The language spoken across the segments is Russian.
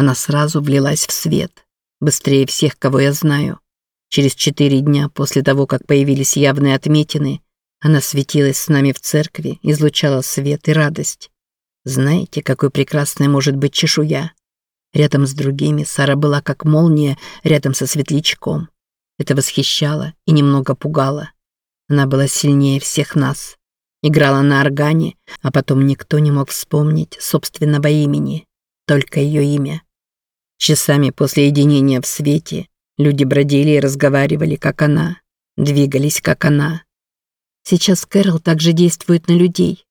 Она сразу влилась в свет. Быстрее всех, кого я знаю. Через четыре дня после того, как появились явные отметины, она светилась с нами в церкви, излучала свет и радость. Знаете, какой прекрасной может быть чешуя? Рядом с другими Сара была как молния рядом со светлячком. Это восхищало и немного пугало. Она была сильнее всех нас. Играла на органе, а потом никто не мог вспомнить собственного имени, только ее имя. Часами после единения в свете люди бродили и разговаривали, как она, двигались, как она. Сейчас Кэрол также действует на людей.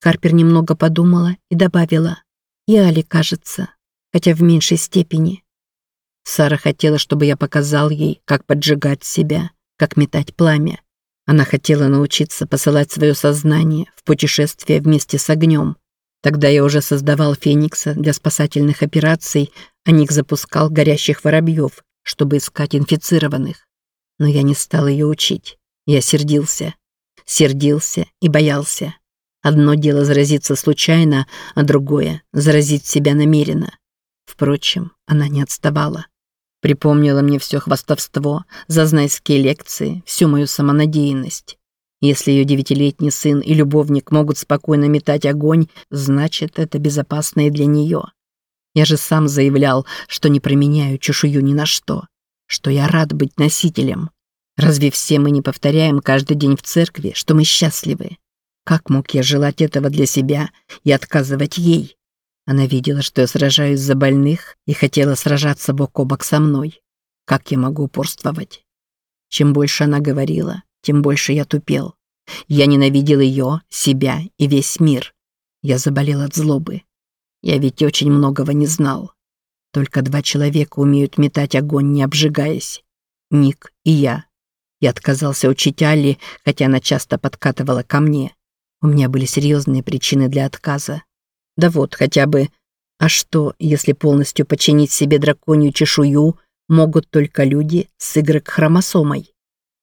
Харпер немного подумала и добавила. И Али, кажется хотя в меньшей степени. Сара хотела, чтобы я показал ей, как поджигать себя, как метать пламя. Она хотела научиться посылать свое сознание в путешествие вместе с огнем. Тогда я уже создавал Феникса для спасательных операций, а Ник запускал горящих воробьев, чтобы искать инфицированных. Но я не стал ее учить. Я сердился. Сердился и боялся. Одно дело заразиться случайно, а другое — заразить себя намеренно. Впрочем, она не отставала. Припомнила мне все хвастовство, зазнайские лекции, всю мою самонадеянность. Если ее девятилетний сын и любовник могут спокойно метать огонь, значит, это безопасно и для нее. Я же сам заявлял, что не променяю чешую ни на что, что я рад быть носителем. Разве все мы не повторяем каждый день в церкви, что мы счастливы? Как мог я желать этого для себя и отказывать ей? Она видела, что я сражаюсь за больных и хотела сражаться бок о бок со мной. Как я могу упорствовать? Чем больше она говорила, тем больше я тупел. Я ненавидел ее, себя и весь мир. Я заболел от злобы. Я ведь очень многого не знал. Только два человека умеют метать огонь, не обжигаясь. Ник и я. Я отказался учить Алли, хотя она часто подкатывала ко мне. У меня были серьезные причины для отказа. Да вот, хотя бы... А что, если полностью починить себе драконью чешую могут только люди с Y-хромосомой?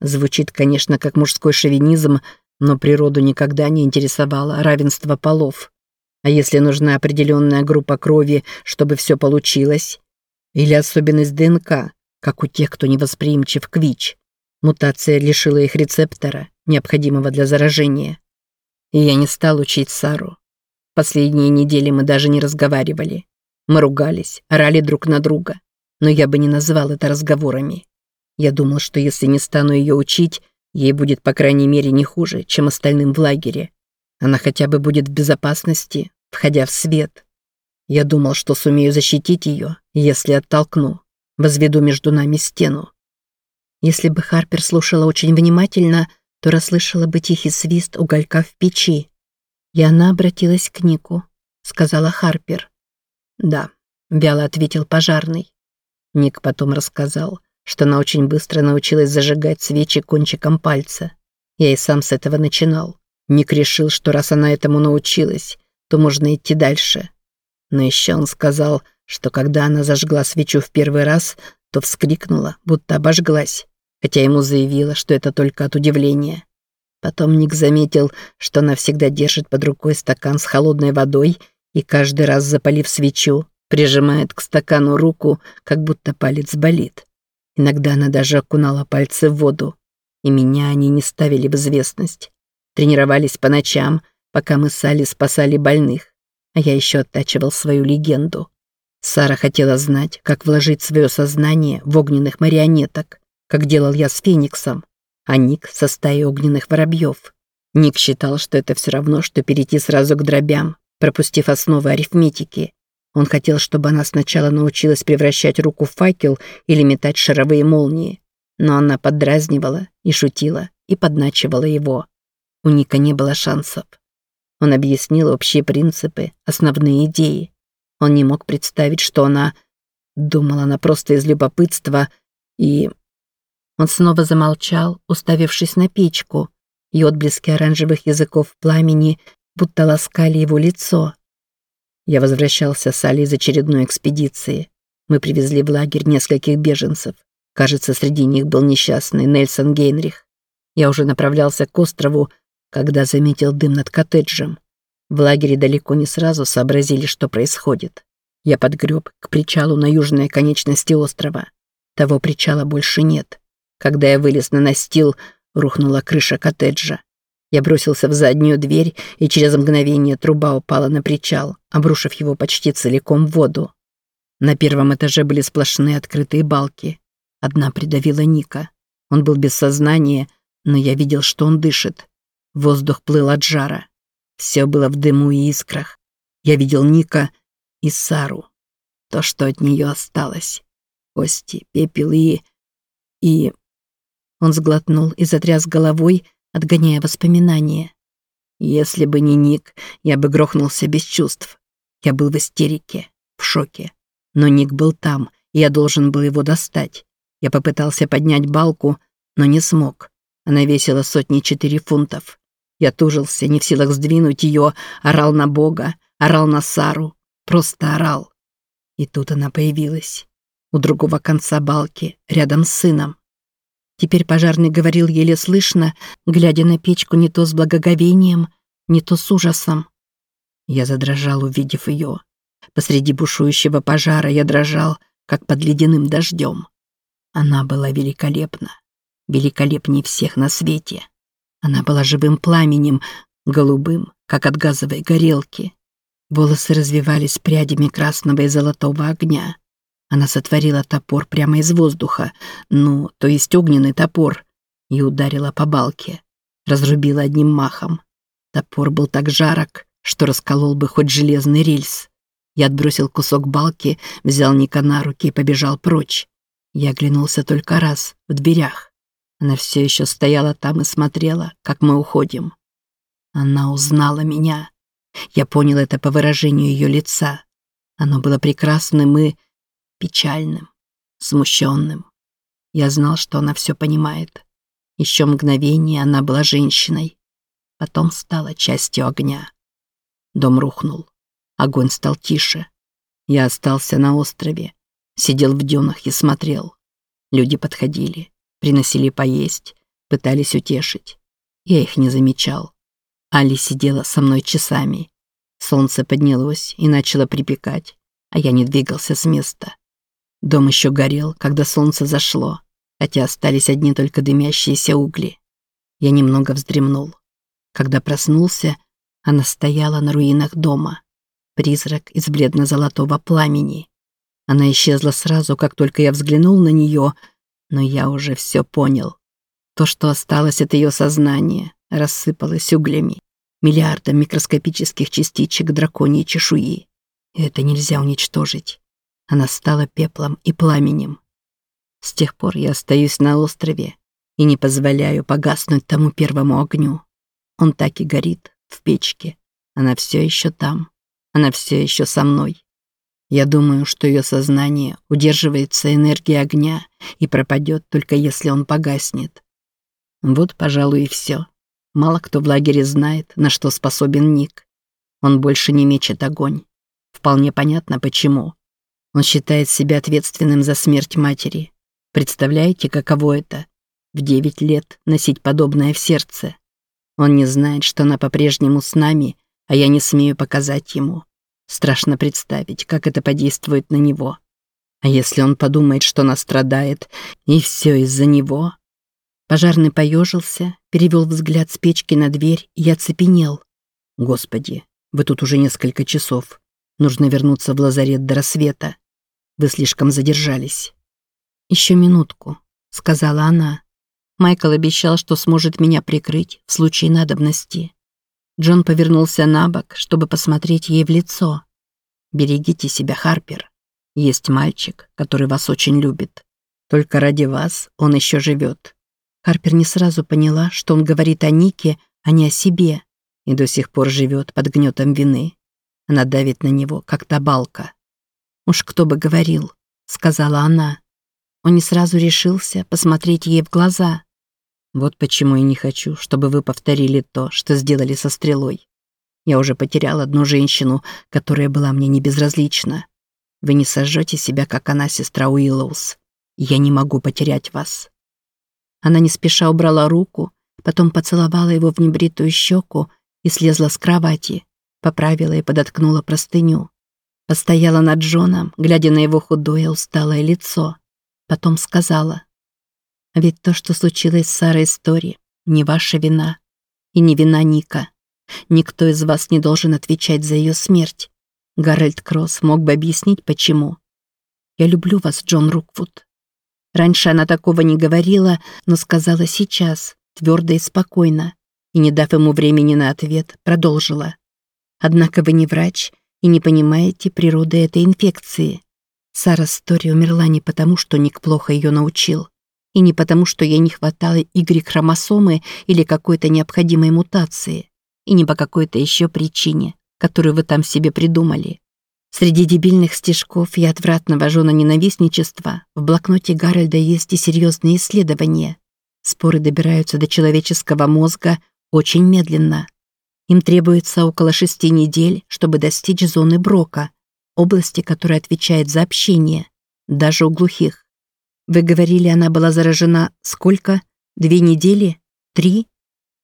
Звучит, конечно, как мужской шовинизм, но природу никогда не интересовало равенство полов. А если нужна определенная группа крови, чтобы все получилось? Или особенность ДНК, как у тех, кто невосприимчив к ВИЧ? Мутация лишила их рецептора, необходимого для заражения. И я не стал учить Сару. Последние недели мы даже не разговаривали. Мы ругались, орали друг на друга. Но я бы не назвал это разговорами. Я думал, что если не стану ее учить, ей будет, по крайней мере, не хуже, чем остальным в лагере. Она хотя бы будет в безопасности, входя в свет. Я думал, что сумею защитить ее, если оттолкну, возведу между нами стену. Если бы Харпер слушала очень внимательно, то расслышала бы тихий свист уголька в печи, и она обратилась к Нику, сказала Харпер. Да, вяло ответил пожарный. Ник потом рассказал, что она очень быстро научилась зажигать свечи кончиком пальца. Я и сам с этого начинал. Ник решил, что раз она этому научилась, то можно идти дальше. Но еще он сказал, что когда она зажгла свечу в первый раз, то вскрикнула, будто обожглась, хотя ему заявила, что это только от удивления. Потом Ник заметил, что она всегда держит под рукой стакан с холодной водой и каждый раз, запалив свечу, прижимает к стакану руку, как будто палец болит. Иногда она даже окунала пальцы в воду, и меня они не ставили в известность. Тренировались по ночам, пока мы с Али спасали больных, а я еще оттачивал свою легенду. Сара хотела знать, как вложить свое сознание в огненных марионеток, как делал я с Фениксом а Ник со стаей огненных воробьев. Ник считал, что это все равно, что перейти сразу к дробям, пропустив основы арифметики. Он хотел, чтобы она сначала научилась превращать руку в факел или метать шаровые молнии. Но она поддразнивала и шутила, и подначивала его. У Ника не было шансов. Он объяснил общие принципы, основные идеи. Он не мог представить, что она... Думала она просто из любопытства и он снова замолчал, уставившись на печку, и отблески оранжевых языков пламени будто ласкали его лицо. Я возвращался с Али из очередной экспедиции. Мы привезли в лагерь нескольких беженцев. Кажется, среди них был несчастный Нельсон Гейнрих. Я уже направлялся к острову, когда заметил дым над коттеджем. В лагере далеко не сразу сообразили, что происходит. Я подгреб к причалу на южной конечности острова. Того причала больше нет. Когда я вылез на настил, рухнула крыша коттеджа. Я бросился в заднюю дверь, и через мгновение труба упала на причал, обрушив его почти целиком в воду. На первом этаже были сплошные открытые балки. Одна придавила Ника. Он был без сознания, но я видел, что он дышит. Воздух плыл от жара. Все было в дыму и искрах. Я видел Ника и Сару. То, что от нее осталось. Кости, пепел и... и... Он сглотнул и затряс головой, отгоняя воспоминания. Если бы не Ник, я бы грохнулся без чувств. Я был в истерике, в шоке. Но Ник был там, и я должен был его достать. Я попытался поднять балку, но не смог. Она весила сотни четыре фунтов. Я тужился, не в силах сдвинуть ее, орал на Бога, орал на Сару, просто орал. И тут она появилась. У другого конца балки, рядом с сыном. Теперь пожарный говорил еле слышно, глядя на печку не то с благоговением, не то с ужасом. Я задрожал, увидев ее. Посреди бушующего пожара я дрожал, как под ледяным дождем. Она была великолепна, великолепнее всех на свете. Она была живым пламенем, голубым, как от газовой горелки. Волосы развивались прядями красного и золотого огня. Она сотворила топор прямо из воздуха, ну, то есть огненный топор, и ударила по балке. Разрубила одним махом. Топор был так жарок, что расколол бы хоть железный рельс. Я отбросил кусок балки, взял Ника на руки и побежал прочь. Я оглянулся только раз, в дверях. Она все еще стояла там и смотрела, как мы уходим. Она узнала меня. Я понял это по выражению ее лица. Оно было прекрасным и печальным, смущенным. Я знал, что она все понимает. Еще мгновение она была женщиной. Потом стала частью огня. Дом рухнул. Огонь стал тише. Я остался на острове, сидел в дюнах и смотрел. Люди подходили приносили поесть, пытались утешить. Я их не замечал. Али сидела со мной часами. Солнце поднялось и начало припекать, а я не двигался с места. Дом еще горел, когда солнце зашло, хотя остались одни только дымящиеся угли. Я немного вздремнул. Когда проснулся, она стояла на руинах дома. Призрак из бледно-золотого пламени. Она исчезла сразу, как только я взглянул на нее — но я уже все понял. То, что осталось от ее сознания, рассыпалось углями, миллиардом микроскопических частичек драконьей чешуи. И это нельзя уничтожить. Она стала пеплом и пламенем. С тех пор я остаюсь на острове и не позволяю погаснуть тому первому огню. Он так и горит в печке. Она все еще там. Она все еще со мной. Я думаю, что ее сознание удерживается энергией огня и пропадет только если он погаснет. Вот, пожалуй, и все. Мало кто в лагере знает, на что способен Ник. Он больше не мечет огонь. Вполне понятно, почему. Он считает себя ответственным за смерть матери. Представляете, каково это? В девять лет носить подобное в сердце. Он не знает, что она по-прежнему с нами, а я не смею показать ему. Страшно представить, как это подействует на него. А если он подумает, что она страдает, и все из-за него? Пожарный поежился, перевел взгляд с печки на дверь и оцепенел. «Господи, вы тут уже несколько часов. Нужно вернуться в лазарет до рассвета. Вы слишком задержались». «Еще минутку», — сказала она. Майкл обещал, что сможет меня прикрыть в случае надобности. Джон повернулся на бок, чтобы посмотреть ей в лицо. «Берегите себя, Харпер. Есть мальчик, который вас очень любит. Только ради вас он еще живет». Харпер не сразу поняла, что он говорит о Нике, а не о себе, и до сих пор живет под гнетом вины. Она давит на него, как табалка. «Уж кто бы говорил», — сказала она. Он не сразу решился посмотреть ей в глаза. Вот почему я не хочу, чтобы вы повторили то, что сделали со стрелой. Я уже потерял одну женщину, которая была мне не безразлична. Вы не сожжете себя, как она, сестра Уиллоус. Я не могу потерять вас». Она не спеша убрала руку, потом поцеловала его в небритую щеку и слезла с кровати, поправила и подоткнула простыню. Постояла над Джоном, глядя на его худое, усталое лицо. Потом сказала. «Ведь то, что случилось с Сарой Стори, не ваша вина. И не вина Ника. Никто из вас не должен отвечать за ее смерть. Гарольд Кросс мог бы объяснить, почему. Я люблю вас, Джон Руквуд. Раньше она такого не говорила, но сказала сейчас, твердо и спокойно, и, не дав ему времени на ответ, продолжила. Однако вы не врач и не понимаете природы этой инфекции. Сара Стори умерла не потому, что Ник плохо ее научил, и не потому, что ей не хватало Y-хромосомы или какой-то необходимой мутации, и не по какой-то еще причине, которую вы там себе придумали. Среди дебильных стишков и отвратного жена ненавистничества в блокноте Гарольда есть и серьезные исследования. Споры добираются до человеческого мозга очень медленно. Им требуется около шести недель, чтобы достичь зоны Брока, области, которая отвечает за общение, даже у глухих. Вы говорили, она была заражена сколько? Две недели? Три?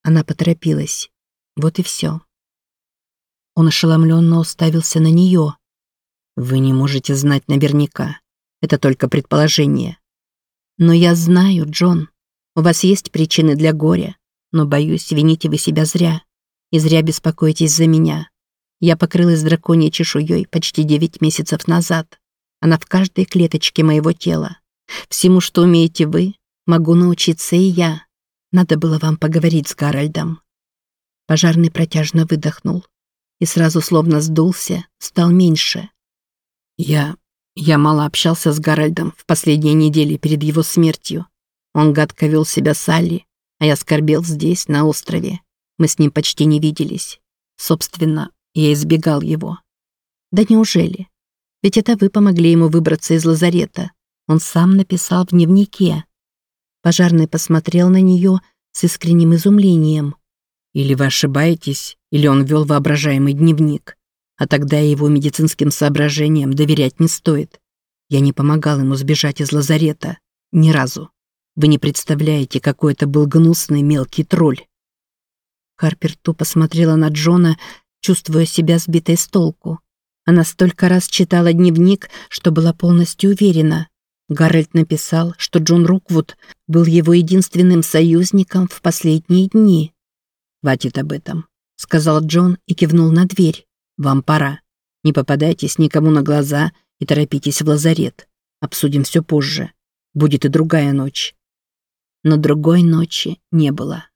Она поторопилась. Вот и все. Он ошеломленно уставился на нее. Вы не можете знать наверняка. Это только предположение. Но я знаю, Джон. У вас есть причины для горя, но, боюсь, вините вы себя зря. И зря беспокоитесь за меня. Я покрылась драконьей чешуей почти девять месяцев назад. Она в каждой клеточке моего тела. Всему, что умеете вы, могу научиться и я. Надо было вам поговорить с Гарольдом. Пожарный протяжно выдохнул и сразу словно сдулся, стал меньше. Я... я мало общался с Гарольдом в последние недели перед его смертью. Он гадко вел себя с Алли, а я скорбел здесь, на острове. Мы с ним почти не виделись. Собственно, я избегал его. Да неужели? Ведь это вы помогли ему выбраться из лазарета. Он сам написал в дневнике. Пожарный посмотрел на нее с искренним изумлением. Или вы ошибаетесь, или он вел воображаемый дневник. А тогда его медицинским соображениям доверять не стоит. Я не помогал ему сбежать из лазарета. Ни разу. Вы не представляете, какой это был гнусный мелкий тролль. Харпер тупо смотрела на Джона, чувствуя себя сбитой с толку. Она столько раз читала дневник, что была полностью уверена. Гарольд написал, что Джон Руквуд был его единственным союзником в последние дни. «Хватит об этом», — сказал Джон и кивнул на дверь. «Вам пора. Не попадайтесь никому на глаза и торопитесь в лазарет. Обсудим все позже. Будет и другая ночь». Но другой ночи не было.